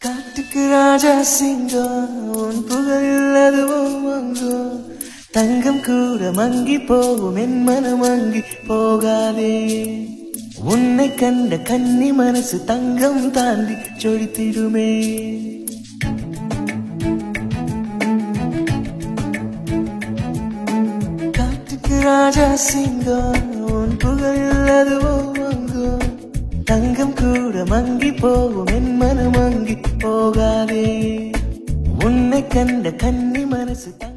காட்டுக்கு ராஜா சிங்கம் உன் புகழில் அதுவும் அங்கும் தங்கம் கூட மங்கி போகும் என் மனம் மங்கி போகாதே. உன்னை கண்ட கன்னி மனசு தங்கம் தாண்டி சொடித்திடுமே காட்டுக்கு ராஜா சிங்கம் உன் புகழில் அதுவும் அங்கும் தங்கம் கூட மங்கி போகும் என் மனம் மங்கி போகாதே. உன்னை கண்ட கன்னி மனசு தங்கம்